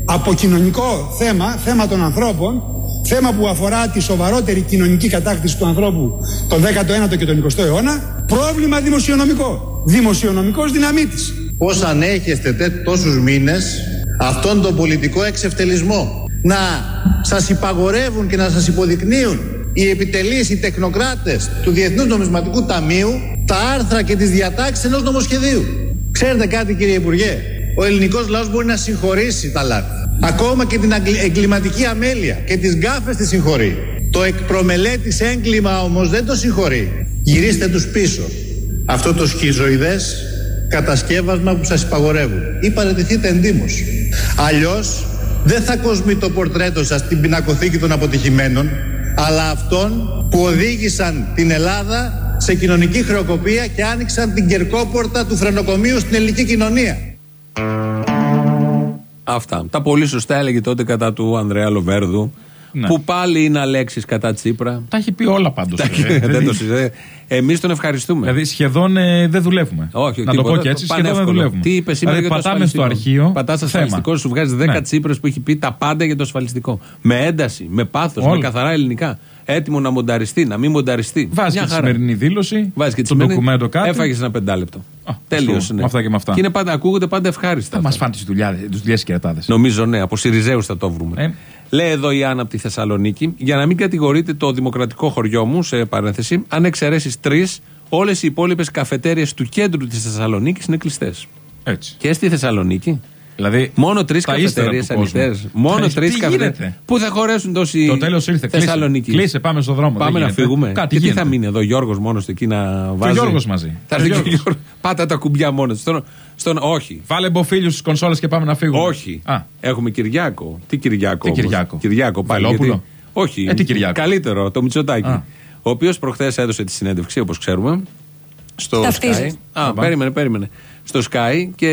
από κοινωνικό θέμα, θέμα των ανθρώπων, θέμα που αφορά τη σοβαρότερη κοινωνική κατάκτηση του ανθρώπου τον 19ο και τον 20ο αιώνα, πρόβλημα δημοσιονομικό. Δημοσιονομικός δυναμίτης. Πώς ανέχεστε τε- τόσους μήνες αυτόν τον πολιτικό εξευτελισμό; Να σας υπαγορεύουν και να σας υποδεικνύουν οι επιτελείς, οι τεχνοκράτες του Διεθνούς Νομισματικού Ταμείου τα άρθρα και τις διατάξεις ενός νομοσχεδίου. Ξέρετε κάτι κύριε Υπουργέ, ο ελληνικός λαός μπορεί να συγχωρήσει τα λάθη. Ακόμα και την αγκλη- εγκληματική αμέλεια και τις γκάφες τη συγχωρεί. Το εκπρομελέτης έγκλημα όμως δεν το συγχωρεί. Γυρίστε τους πίσω. Αυτό το σχιζοειδές κατασκεύασμα που σας υπαγορεύουν ή παραιτηθείτε εντύμως. Αλλιώς δεν θα κοσμεί το πορτρέτο σας στην πινακοθήκη των αποτυχημένων αλλά αυτών που οδήγησαν την Ελλάδα σε κοινωνική χρεοκοπία και άνοιξαν την κερκόπορτα του φρενοκομείου στην ελληνική κοινωνία. Αυτά. Τα πολύ σωστά έλεγε τότε κατά του Ανδρέα Λοβέρδου. Ναι. Που πάλι είναι αλέξει κατά Τσίπρα. Τα έχει πει όλα πάντως. Δεν το συζητάμε. Εμείς τον ευχαριστούμε. Δηλαδή σχεδόν ε, δεν δουλεύουμε. Όχι, να το τίποτα, πω και έτσι, σχεδόν δεν πανεύκολο. δουλεύουμε. Τι είπε σήμερα δηλαδή, για το πατάμε στο ασφαλιστικό; αρχείο. Πατάς θέμα. ασφαλιστικό, σου βγάζει 10 Ναι. Τσίπρες που έχει πει τα πάντα για το ασφαλιστικό. Με ένταση, με πάθος, με Όλα. καθαρά ελληνικά. Έτοιμο να μονταριστεί, να μην μονταριστεί. Βάζει Μια και τη χαρά. σημερινή δήλωση. Βάζει και τη το σημερινή. ντοκουμέντο κάτω. Έφαγες ένα πεντάλεπτο. Τέλειωσε. αυτό, Ναι. με αυτά και με αυτά. Και είναι πάντα, ακούγονται πάντα ευχάριστα. Θα μας φάνε τις δουλειές και κερατάδες. Νομίζω ναι, από Σιριζέους θα το βρούμε. Ε. Λέει εδώ η Άννα από τη Θεσσαλονίκη, για να μην κατηγορείτε το δημοκρατικό χωριό μου, σε παρένθεση, αν εξαιρέσεις τρεις, όλες οι υπόλοιπες καφετέρειες του κέντρου της Θεσσαλονίκης είναι κλειστές. Έτσι. Και στη Θεσσαλονίκη. Δηλαδή, Μόνο τρεις τα ύστερα καφετέρειε του κόσμου. ανοιχτέ. Μόνο Τι τρεις καφετέρειε. γίνεται; Πού θα χωρέσουν τόσοι Το τέλος ήρθε. Κλείσε. Θεσσαλονίκη. Κλείσε, πάμε στον δρόμο. Πάμε δεν να γίνεται. φύγουμε. Κάτι και τι γίνεται. θα μείνει εδώ, ο Γιώργος μόνος του εκεί να βάζει. Γιώργος μαζί. Θα Και ο έρθει και ο Γιώργος. Γιώργος. Πάτα τα κουμπιά μόνος του. Στον, στον, όχι. Βάλε μποφίλιους στις κονσόλες και πάμε να φύγουμε. Όχι. Α, Έχουμε Κυριάκο. Τι Κυριάκο. Τι όμως; Κυριάκο; Κυριάκο πάλι. Βελόπουλο; γιατί- Όχι. Ε, τι Κυριάκο; Καλύτερο, το Μητσοτάκι. Α. Ο οποίος προχθές έδωσε τη συνέντευξη, όπως ξέρουμε. Στο Ταυτίζεις. Sky. Α, Οπα. περίμενε, περίμενε. Στο Sky και.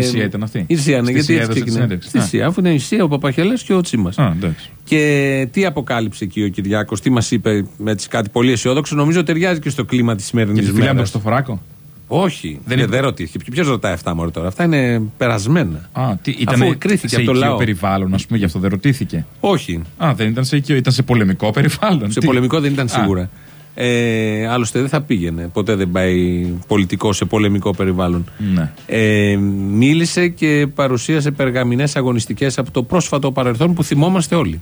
Η Σία ήταν αυτή. Η Σία, ναι, Στη γιατί Σία έτσι έδωσε τη ξεκινάει. συνέντευξη. Στη Α. Σία, αφού είναι η Σία, ο Παπαχελές και ο Τσίμας. Α, εντάξει. Και τι αποκάλυψε εκεί ο Κυριάκος, τι μας είπε έτσι κάτι πολύ αισιόδοξο, νομίζω ταιριάζει και στο κλίμα της σημερινής Και τη φιλιά με μέρα. το Χριστοφοράκο. Όχι, Δεν δεν, είναι- δεν ρωτήθηκε. Ποιο ρωτάει αυτά μόνο τώρα; Αυτά είναι περασμένα. Α, τι, Αφού ήταν κρίθηκε σε από το οικείο λαό. περιβάλλον, ας πούμε, γι' αυτό δεν ρωτήθηκε. Όχι. Α, δεν ήταν σε οικείο, ήταν σε πολεμικό περιβάλλον. Σε Τι; πολεμικό δεν ήταν Α, σίγουρα. Ε, άλλωστε δεν θα πήγαινε. Ποτέ δεν πάει πολιτικό σε πολεμικό περιβάλλον. Ναι. Ε, μίλησε και παρουσίασε περγαμηνές αγωνιστικές από το πρόσφατο παρελθόν που θυμόμαστε όλοι.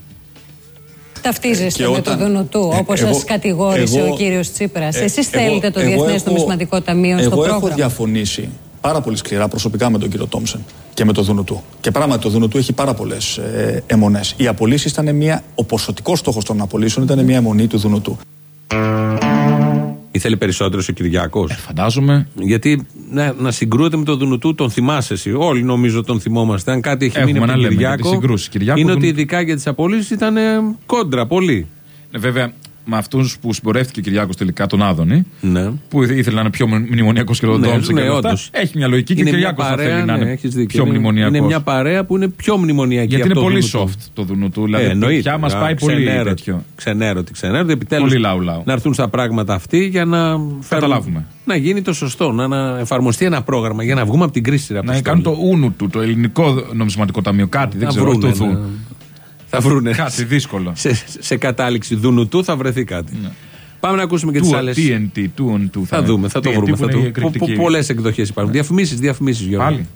Ταυτίζεστε Και με όταν- το Δουνουτού, Ε, όπως εγώ- σας κατηγόρησε εγώ- ο κύριος Τσίπρας. Ε, Εσείς εγώ- θέλετε το εγώ Διεθνές έχω- Νομισματικό Ταμείο στο Εγώ έχω πρόγραμμα; διαφωνήσει πάρα πολύ σκληρά προσωπικά με τον κύριο Τόμσεν και με το Δουνουτού. Και πράγματι το Δουνουτού έχει πάρα πολλές ε, αιμονές. Οι απολύσεις ήταν μια. Ο ποσοτικός στόχος των απολύσεων ήταν μια αιμονή του Δουνουτού. Ήθελε περισσότερο ο Κυριάκος. Ε, Φαντάζομαι. Γιατί να, να συγκρούεται με τον Δουνουτού, τον θυμάσαι εσύ. Όλοι νομίζω τον θυμόμαστε. Αν κάτι έχει Έχουμε μείνει από να τον λέμε για Κυριάκο, τις συγκρούσεις. Κυριάκο, είναι ότι Δουνουτού. ειδικά για τις απολύσεις ήταν ε, κόντρα πολύ. Ε, βέβαια, με αυτούς που συμπορεύτηκε ο Κυριάκος τελικά, τον Άδωνη, Ναι. που ήθελε να είναι πιο μνημονιακός και τον Ναι, Τόμψεν ναι, και όλα αυτά, όντως. Έχει μια λογική και ο Είναι μια Κυριάκος θα παρέα, θέλει να ναι, είναι έχεις δίκιο. πιο Είναι- μνημονιακός. Είναι μια παρέα που είναι πιο μνημονιακή Γιατί από είναι το πολύ Δουνουτού. soft το Δουνουτού. Δηλαδή, Ε, εννοείται. πια μα Α, πάει πολύ ξενέρωτη. τέτοιο. Ξενέρωτη, ξενέρωτη. Επιτέλους Πολύ λαού-λαού. να έρθουν στα πράγματα αυτοί για να φέρουν- Καταλάβουμε. Να γίνει το σωστό, να, να εφαρμοστεί ένα πρόγραμμα για να βγούμε από την κρίση. ρε Να Αποστόλη. κάνουν το ούνου του, το ελληνικό νομισματικό ταμείο. Κάτι, δεν Θα ξέρω. βρούνε, το δουν. ναι. Θα βρούνε. Κάτι δύσκολο. σε, σε κατάληξη Δουνουτού θα βρεθεί κάτι. Πάμε να ακούσουμε και τις Του άλλε. TNT, του του. Θα δούμε, θα το TNT βρούμε. που Θα είναι το... η εκρηκτική. Πολλές εκδοχές υπάρχουν. Διαφημίσεις, διαφημίσεις, Γιώργο. Πάλι.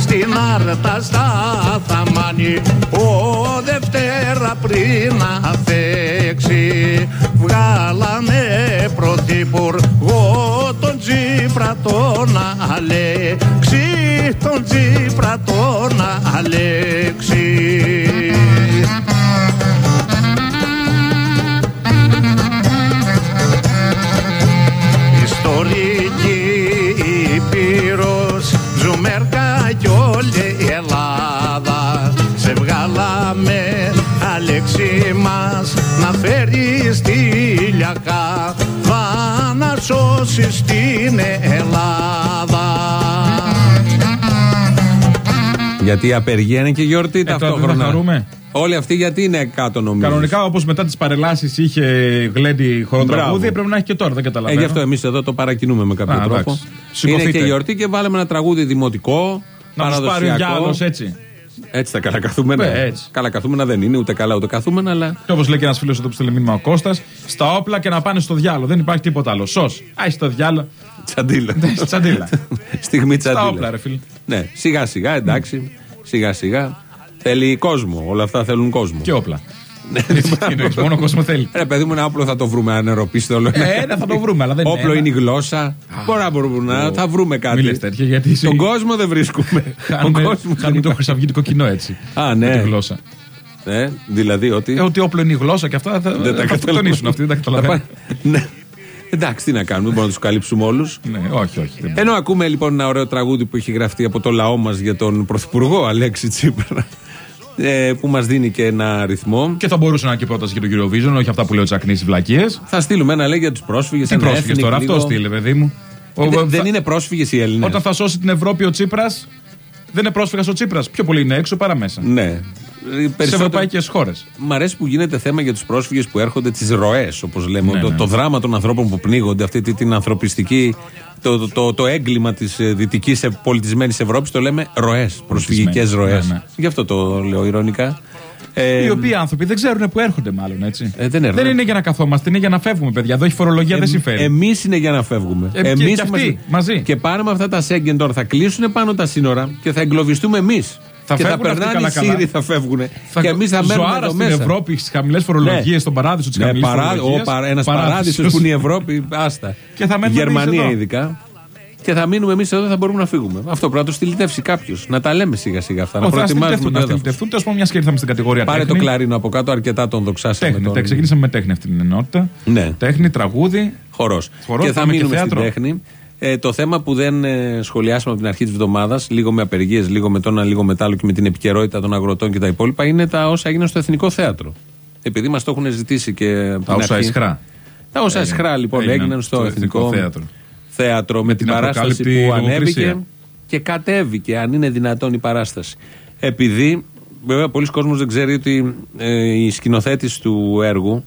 Στην Άρτα στα Θαμάνι ο Δευτέρα πριν να φέξει βγάλανε πρωθυπουργό τον Τζίπρα τον Αλέξη τον Τζίπρα τον Αλέξη. Ιστορική Να φέρεις τη λιακά να σώσεις την Ελλάδα Γιατί η απεργία είναι και γιορτή Ε, τώρα δεν θα ταυτόχρονα. χαρούμε. Όλοι αυτοί γιατί είναι κάτω νομίζω. Κανονικά, όπως μετά τις παρελάσεις είχε γλέντι χοροτραγούδι, Μπράβο. πρέπει να έχει και τώρα. Δεν Ε, καταλαβαίνω. γι' αυτό εμείς εδώ το παρακινούμε με κάποιο Α, τρόπο. εντάξει. Είναι Σηκωθείτε. και γιορτή και βάλαμε ένα τραγούδι δημοτικό. να του πάρει ο παραδοσιακό. διάλογο έτσι. Έτσι τα καλά καθούμενα. Ε, έτσι. Καλά καθούμενα δεν είναι, ούτε καλά ούτε καθούμενα, αλλά. Και όπως λέει και ένας φίλος εδώ που στέλνει μήνυμα ο Κώστας, στα όπλα και να πάνε στο διάλογο. Δεν υπάρχει τίποτα άλλο. Σως. Άι στο διάλογο. Τσαντίλα. Ναι, τσαντίλα. [laughs] Στιγμή τσαντίλα. Στα όπλα, ρε φίλε. Ναι, σιγά σιγά, εντάξει. Σιγά σιγά. Θέλει κόσμο. Όλα αυτά θέλουν κόσμο. Και όπλα. Τι εννοείς, μόνο κόσμο θέλει. Ρε παιδί μου, ένα όπλο θα το βρούμε ανεροπίστολο. Ε, ναι, θα το βρούμε, αλλά δεν είναι Όπλο ένα. είναι η γλώσσα. Μπορεί να μπορούμε να. Θα βρούμε κάτι. Μη λες τέτοια, γιατί εσύ- Τον κόσμο δεν βρίσκουμε. Τον [laughs] Χάνουμε, κόσμος δεν χάνουμε το υπάρχει. χρυσαυγητικό κοινό έτσι. Α, Με ναι. τη γλώσσα. Ε, δηλαδή ότι. Ε, ότι όπλο είναι η γλώσσα και αυτά θα, Δεν τα θα καταλαβαίνω. τονίσουν αυτοί, δεν τα καταλαβαίνουν. ναι. Εντάξει, τι να κάνουμε, δεν μπορούμε να τους καλύψουμε όλους. Ναι, όχι, όχι. δεν- Ενώ ακούμε λοιπόν ένα ωραίο τραγούδι που έχει γραφτεί από το λαό μας για τον Πρωθυπουργό Αλέξη Τσίπρα. Ε, που μας δίνει και ένα ρυθμό. Και θα μπορούσε να είναι και πρόταση για τον κύριο Vision, όχι αυτά που λέει ο Τσακνή βλακίες. Θα στείλουμε ένα λέει για τους πρόσφυγες. Τι πρόσφυγες τώρα, αυτό στείλε, παιδί μου. Ο- Δεν, θα- δεν είναι πρόσφυγες οι Έλληνες. Όταν θα σώσει την Ευρώπη ο Τσίπρας, δεν είναι πρόσφυγας ο Τσίπρας. Πιο πολύ είναι έξω παρά μέσα. Ναι. Στι ευρωπαϊκές χώρες. Μ' αρέσει που γίνεται θέμα για τους πρόσφυγες που έρχονται, τις ροές, όπως λέμε. Ναι, το, ναι. το δράμα των ανθρώπων που πνίγονται, αυτή τη- την ανθρωπιστική. Το, το, το, το έγκλημα της δυτικής πολιτισμένης Ευρώπης το λέμε ροές, προσφυγικές Πολιτισμένη, ροές. ναι, ναι. Γι' αυτό το λέω ηρωνικά. Ε, Οι οποίοι άνθρωποι δεν ξέρουν που έρχονται, μάλλον έτσι. Ε, δεν έρχονται. είναι για να καθόμαστε, είναι για να φεύγουμε, παιδιά. Εδώ έχει φορολογία, δεν συμφέρει. Εμείς είναι για να φεύγουμε. Ε, και- Εμείς και αυτοί, είμαστε- μαζί. Και πάνε με αυτά τα Σέγγεν τώρα. Θα κλείσουν πάνω τα σύνορα και θα εγκλωβιστούμε εμείς. Θα και θα φεύγουν αυτοί περνάνε οι καλά-καλά. Σύριοι, θα φεύγουν. Θα και εμείς θα μένουμε ζωάρας εδώ στην μέσα. Ευρώπη, στις χαμηλές φορολογίες, Ναι. στον παράδεισο της Ναι, χαμηλής παρά, φορολογίας. Ένας παράδεισος που είναι η Ευρώπη, άστα. Και θα μένουμε εμείς Γερμανία εδώ. ειδικά. Και θα μείνουμε εμείς εδώ, θα μπορούμε να φύγουμε. Αυτό πρέπει να το στυλιτεύσει κάποιος. Να τα λέμε σιγά σιγά αυτά. Να Όχι, θα προετοιμάζουμε στυλιτευτούν, το να έδαφος. στυλιτευτούν. Τέλος πάντων, μια και ήρθαμε στην κατηγορία Πάρε το τέχνη. κλαρίνο από κάτω, αρκετά τον δοξάσαμε. Τέχνη. τον- Τα ξεκινήσαμε με τέχνη αυτή την ενότητα. Ναι. Τέχνη, τραγούδι. Χορός. Χορός, Και θα πάμε και μείνουμε στην θέατρο. τέχνη. Ε, το θέμα που δεν ε, σχολιάσαμε από την αρχή της εβδομάδας, λίγο με απεργίες, λίγο με το ένα, λίγο με το άλλο και με την επικαιρότητα των αγροτών και τα υπόλοιπα, είναι τα όσα έγιναν στο Εθνικό Θέατρο. Επειδή μας το έχουν ζητήσει και. από Τα την όσα αρχή. ισχρά. Τα όσα Έγιναν. ισχρά λοιπόν έγιναν, Έγιναν στο, στο Εθνικό, Εθνικό Θέατρο. Θέατρο με την, την παράσταση απροκάλυπτη που ανέβηκε λογοκρισία. και κατέβηκε, αν είναι δυνατόν η παράσταση. Επειδή, βέβαια, πολλοί κόσμος δεν ξέρει ότι ε, η σκηνοθέτης του έργου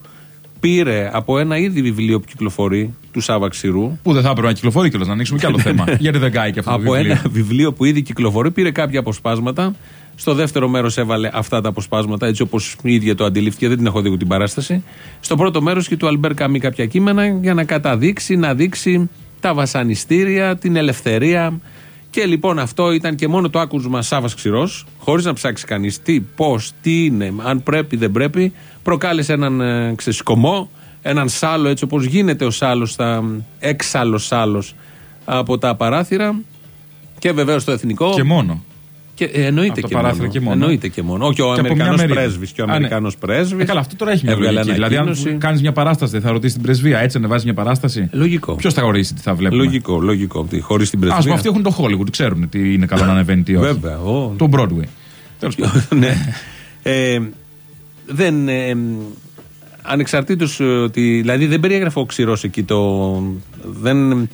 πήρε από ένα ήδη βιβλίο που κυκλοφορεί του Σάβα Ξηρού Που δεν θα έπρεπε να κυκλοφορεί κιόλας, να ανοίξουμε κι άλλο θέμα. [laughs] Γιατί δεν κάει και αυτό το από βιβλίο; ένα βιβλίο που ήδη κυκλοφορεί, πήρε κάποια αποσπάσματα. Στο δεύτερο μέρος έβαλε αυτά τα αποσπάσματα, έτσι όπως η ίδια το αντιλήφθηκε. Δεν την έχω δει εγώ την παράσταση. Στο πρώτο μέρος και του Αλμπέρ Καμί κάποια κείμενα για να καταδείξει, να δείξει τα βασανιστήρια, την ελευθερία. Και λοιπόν αυτό ήταν και μόνο το άκουσμα Σάβας Ξηρός, χωρίς να ψάξει κανείς τι, πώς, τι είναι, αν πρέπει, δεν πρέπει. Προκάλεσε έναν ε, ξεσκομό, έναν σάλο έτσι όπως γίνεται ο σάλος, στα έξαλλος σάλος από τα παράθυρα. Και βεβαίως το εθνικό. Και μόνο. Και, ε, εννοείται, Από το και παράθυρο μόνο. και μόνο. εννοείται και μόνο. Όχι ο Και από μια Αμερικανό μερίδα. πρέσβης. Και ο Α, ναι. Αμερικανό πρέσβης. Ε, καλά, αυτό τώρα έχει μια Έβγαλε λογική. Δηλαδή, ανακοίνωση. αν κάνεις μια παράσταση, δεν θα ρωτήσεις την πρεσβεία, έτσι ανεβάζεις μια παράσταση; Λογικό. Ποιος θα ορίσει τι θα βλέπουμε; Λογικό, λογικό. Χωρίς την Α πρεσβεία. πούμε, αυτοί έχουν το Hollywood, ξέρουν τι είναι καλό να ανεβαίνει, τι όχι. Βέβαια. ο- Το Broadway. Τέλος [laughs] πάντων. ναι. Ε, δεν. Ε, ανεξαρτήτως ε, ότι. Δηλαδή δεν περιέγραφε ο Ξηρός εκεί το. Δεν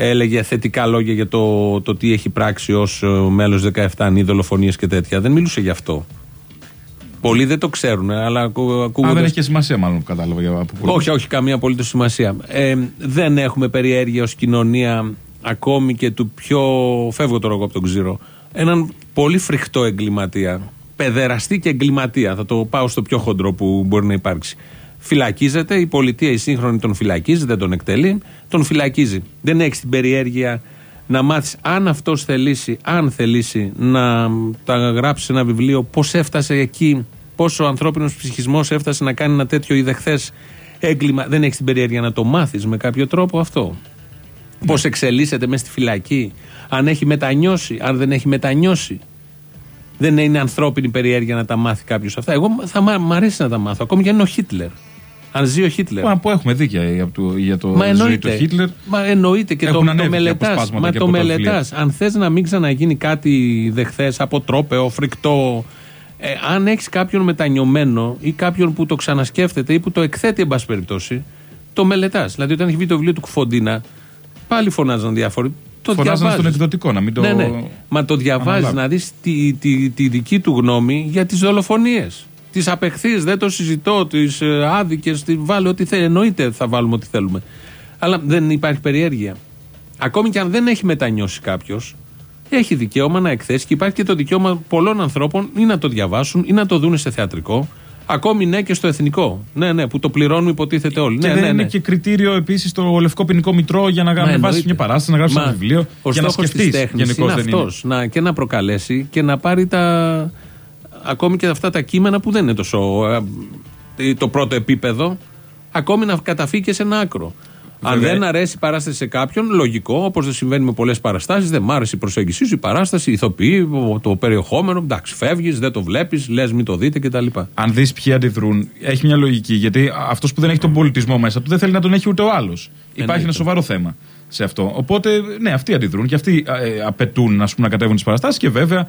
έλεγε θετικά λόγια για το, το τι έχει πράξει ως μέλος 17 αν δολοφονίες και τέτοια. Δεν μιλούσε γι' αυτό. Πολλοί δεν το ξέρουν, αλλά ακού, Α, δεν ακούγοντας- έχει και σημασία, μάλλον που κατάλαβα. για- από πού- όχι, όχι, καμία απολύτως σημασία. Ε, δεν έχουμε περιέργεια ως κοινωνία ακόμη και του πιο. Φεύγω τώρα εγώ από τον ξύρο. Έναν πολύ φρικτό εγκληματία. Παιδεραστή και εγκληματία. Θα το πάω στο πιο χοντρό που μπορεί να υπάρξει. Φυλακίζεται, η πολιτεία η σύγχρονη τον φυλακίζει, δεν τον εκτελεί, τον φυλακίζει. Δεν έχει την περιέργεια να μάθεις αν αυτός θελήσει, αν θελήσει να τα γράψει σε ένα βιβλίο, πώς έφτασε εκεί, πόσο ο ανθρώπινος ψυχισμός έφτασε να κάνει ένα τέτοιο ιδεχθές έγκλημα. Δεν έχεις την περιέργεια να το μάθεις με κάποιο τρόπο αυτό. Πώς εξελίσσεται μέσα στη φυλακή, αν έχει μετανιώσει, αν δεν έχει μετανιώσει. Δεν είναι ανθρώπινη περιέργεια να τα μάθει κάποιος αυτά. Εγώ θα μ' μ' αρέσει να τα μάθω. Ακόμη και αν είναι ο Χίτλερ. Αν ζει ο Χίτλερ. Μα που έχουμε δίκαια από το- για το Μα ζωή του εννοείται. Χίτλερ. Μα εννοείται και Έχουν το, το ανέβει και μελετάς. αποσπάσματα Μα και το από τα μελετάς. βιβλία. Αν θες να μην ξαναγίνει κάτι δεχθές, αποτρόπαιο, φρικτό. Ε, αν έχεις κάποιον μετανιωμένο ή κάποιον που το ξανασκέφτεται ή που το εκθέτει, εν πάση περιπτώσει, το μελετάς. Δηλαδή, όταν έχει βγει το βιβλίο του Κουφοντίνα, πάλι φωνάζαν διάφοροι. Το Φωνάζανε στον διαβάζεις. εκδοτικό, να μην το. Ναι, ναι. Μα το διαβάζεις αναλάβει. να δεις τη, τη, τη δική του γνώμη για τις δολοφονίες. Τις απεχθείς, δεν το συζητώ, τις άδικες, τις βάλω ό,τι θέλει. Εννοείται θα βάλουμε ό,τι θέλουμε. Αλλά δεν υπάρχει περιέργεια. Ακόμη και αν δεν έχει μετανιώσει κάποιος, έχει δικαίωμα να εκθέσει και υπάρχει και το δικαίωμα πολλών ανθρώπων ή να το διαβάσουν ή να το δουν σε θεατρικό. Ακόμη ναι και στο εθνικό. Ναι, ναι, που το πληρώνουν υποτίθεται όλοι. Και ναι, δεν ναι, είναι ναι. και κριτήριο επίσης το λευκό ποινικό μητρό για να Μα ανεβάσει εννοείται. μια παράσταση, να γράψει Μα ένα βιβλίο. Ο για να στόχος της σκεφτείς. τέχνης Γενικώς είναι δεν είναι. αυτός, Να, και να προκαλέσει και να πάρει τα. Ακόμη και αυτά τα κείμενα που δεν είναι τόσο. ε, το πρώτο επίπεδο, ακόμη να καταφύγει και σε ένα άκρο. Αν Βέβαια. δεν αρέσει η παράσταση σε κάποιον, λογικό, όπως δεν συμβαίνει με πολλές παραστάσεις, δεν μ' άρεσε η προσέγγιση σου, η παράσταση, η ηθοποιή, το περιεχόμενο. Εντάξει, φεύγεις, δεν το βλέπεις, λες, μην το δείτε κτλ. Αν δεις ποιοι αντιδρούν, έχει μια λογική. Γιατί αυτός που δεν έχει τον πολιτισμό μέσα του δεν θέλει να τον έχει ούτε ο άλλος. Υπάρχει ένα σοβαρό θέμα σε αυτό. Οπότε, ναι, αυτοί αντιδρούν και αυτοί ε, απαιτούν ας πούμε, να κατέβουν τις παραστάσεις και βέβαια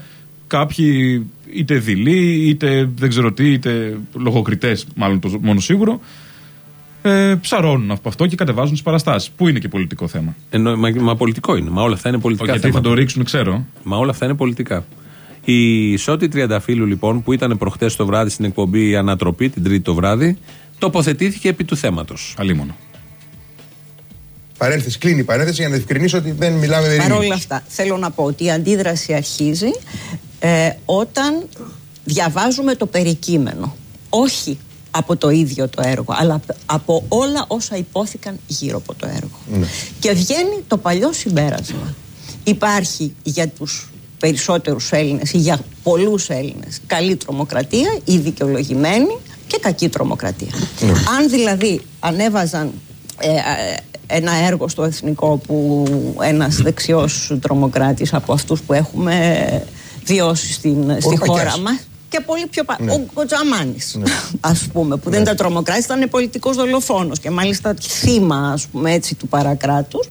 κάποιοι είτε δειλοί, είτε δεν ξέρω τι, είτε λογοκριτές, μάλλον το μόνο σίγουρο, ε, ψαρώνουν από αυτό και κατεβάζουν τις παραστάσεις. Που είναι και πολιτικό θέμα. Ενώ, μα, μα πολιτικό είναι. Μα όλα αυτά είναι πολιτικά. Γιατί θα θέματα. το ρίξουν, ξέρω. Μα όλα αυτά είναι πολιτικά. Η Σώτη Τριανταφύλου, λοιπόν, που ήταν προχτές το βράδυ στην εκπομπή Ανατροπή, την Τρίτη το βράδυ, τοποθετήθηκε επί του θέματος. Αλίμονο. Παρένθεση, κλείνει η παρένθεση για να διευκρινίσω ότι δεν μιλάμε με Παρ' όλα αυτά, θέλω να πω ότι η αντίδραση αρχίζει ε, όταν διαβάζουμε το περικείμενο. Όχι από το ίδιο το έργο, αλλά από όλα όσα υπόθηκαν γύρω από το έργο. Και βγαίνει το παλιό συμπέρασμα. Υπάρχει για τους περισσότερους Έλληνες ή για πολλούς Έλληνες καλή τρομοκρατία ή δικαιολογημένη και κακή τρομοκρατία. Αν δηλαδή ανέβαζαν ε, ε, ένα έργο στο εθνικό που ένας δεξιός τρομοκράτης από αυτούς που έχουμε βιώσεις στην, στη Μακιάς. χώρα μας και πολύ πιο πα... Ναι. Ο Κοτζαμάνης, ας πούμε, που δεν ήταν τρομοκράτης, ήταν πολιτικός δολοφόνος και μάλιστα θύμα, ας πούμε, έτσι, του παρακράτους.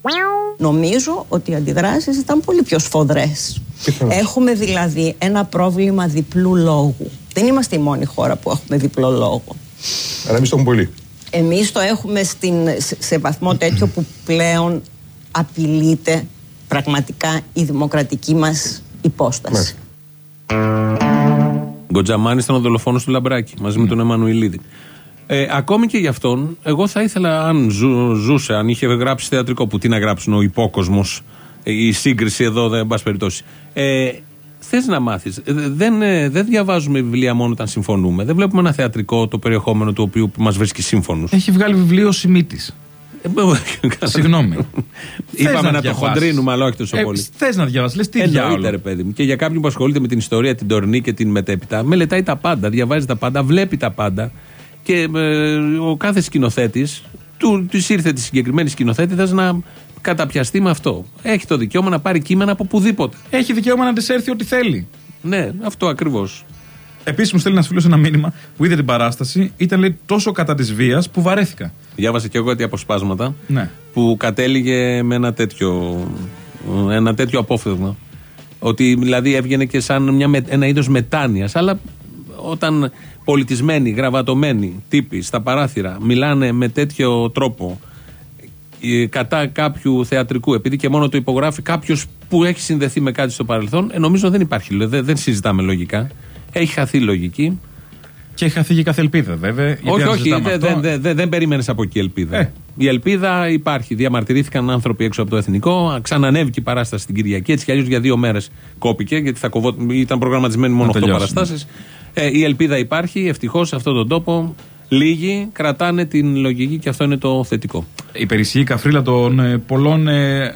Νομίζω ότι οι αντιδράσεις ήταν πολύ πιο σφοδρές. Έχουμε δηλαδή ένα πρόβλημα διπλού λόγου. Δεν είμαστε η μόνη χώρα που έχουμε διπλό λόγο. Αλλά εμείς το έχουμε πολύ. Εμείς το έχουμε στην, σε, σε βαθμό τέτοιο που πλέον απειλείται πραγματικά η δημοκρατική μας υπόσταση. Γκοτζαμάνη ήταν ο δολοφόνο του Λαμπράκη μαζί με τον Εμμανουηλίδη. Ε, ακόμη και γι' αυτόν, εγώ θα ήθελα, αν ζου- ζούσε, αν είχε γράψει θεατρικό, που τι να γράψουν ο υπόκοσμος, η σύγκριση εδώ, δεν πα περιπτώσει. Ε, Θες να μάθεις. Δεν, ε, δεν διαβάζουμε βιβλία μόνο όταν συμφωνούμε. Δεν βλέπουμε ένα θεατρικό το περιεχόμενο του οποίου μας βρίσκει σύμφωνος. Έχει βγάλει βιβλίο ο Σιμίτης. Συγγνώμη. [laughs] Είπαμε να, το χοντρίνουμε, αλλά όχι τόσο πολύ. Θες να διαβάσεις, λες τι Εννοείται, διάλογο. ρε παιδί μου. Και για κάποιον που ασχολείται με την ιστορία, την τωρινή και την μετέπειτα, μελετάει τα πάντα, διαβάζει τα πάντα, βλέπει τα πάντα. Και ε, ο κάθε σκηνοθέτης, της ήρθε της συγκεκριμένης σκηνοθέτηδα να καταπιαστεί με αυτό. Έχει το δικαίωμα να πάρει κείμενα από πουδήποτε. Έχει δικαίωμα να της έρθει ό,τι θέλει. Ναι, αυτό ακριβώς. Επίσης, μου στέλνει ένας φίλος ένα μήνυμα που είδε την παράσταση. Ήταν λέει, τόσο κατά της βίας που βαρέθηκα. Διάβασα και εγώ κάτι αποσπάσματα Ναι. που κατέληγε με ένα τέτοιο, ένα τέτοιο απόφευγμα. Ότι δηλαδή έβγαινε και σαν μια, με- ένα είδος μετάνοιας. Αλλά όταν πολιτισμένοι, γραβατωμένοι τύποι στα παράθυρα μιλάνε με τέτοιο τρόπο ε, κατά κάποιου θεατρικού, επειδή και μόνο το υπογράφει κάποιος που έχει συνδεθεί με κάτι στο παρελθόν, ε, νομίζω δεν υπάρχει. Δεν, δεν συζητάμε λογικά. Έχει χαθεί η λογική. Και έχει χαθεί και κάθε ελπίδα, βέβαια. γιατί Όχι, αν όχι, συζητάμε δεν αυτό- δεν- δεν- δεν περίμενες από εκεί ελπίδα. Ε. Η ελπίδα υπάρχει. Διαμαρτυρήθηκαν άνθρωποι έξω από το εθνικό. Ξανανέβηκε η παράσταση την Κυριακή. Έτσι κι αλλιώς για δύο μέρες κόπηκε, γιατί θα κοβό... ήταν προγραμματισμένοι μόνο Να 8 τελειώσει, παραστάσεις. Ε, η ελπίδα υπάρχει. Ευτυχώς σε αυτόν τον τόπο λίγοι κρατάνε την λογική και αυτό είναι το θετικό. Υπερισχύει η καφρίλα των ε, πολλών ε,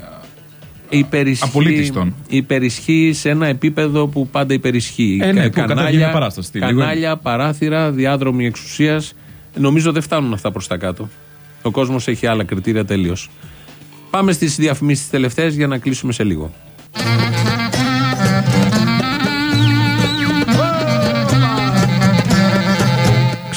Υπερισχύει, απολύτιστων. υπερισχύει σε ένα επίπεδο που πάντα υπερισχύει. Ε, ναι, Κα- που κατάγει μια παράσταση, τι, λίγο κανάλια παράθυρα, διάδρομοι εξουσίας. Νομίζω δεν φτάνουν αυτά προς τα κάτω. Ο κόσμος έχει άλλα κριτήρια τελείως. Πάμε στις διαφημίσεις τελευταίες για να κλείσουμε σε λίγο.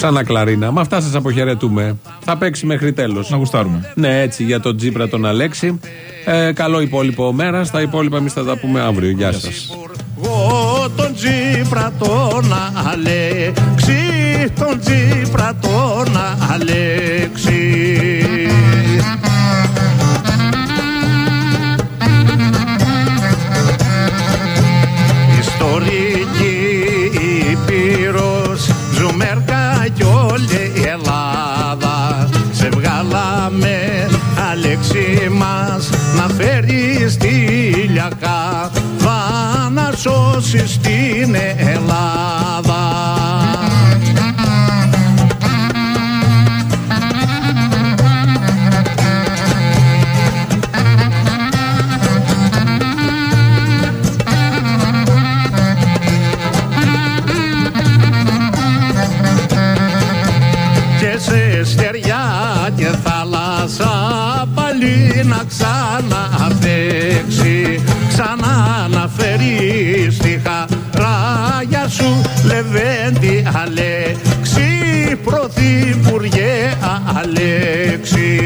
Ξανά κλαρίνα. Με αυτά σας αποχαιρετούμε. Θα παίξει μέχρι τέλος. Να γουστάρουμε. Ναι, έτσι για τον Τζίπρα τον Αλέξη. Ε, καλό υπόλοιπο μέρα. Στα υπόλοιπα εμείς θα τα πούμε αύριο. Γεια σας. Εγώ τον Τζίπρα τον Αλέξη, τον Τζίπρα τον Αλέξη. Σώσεις την Λεβέντη Αλέξη Πρωθυπουργέ Αλέξη.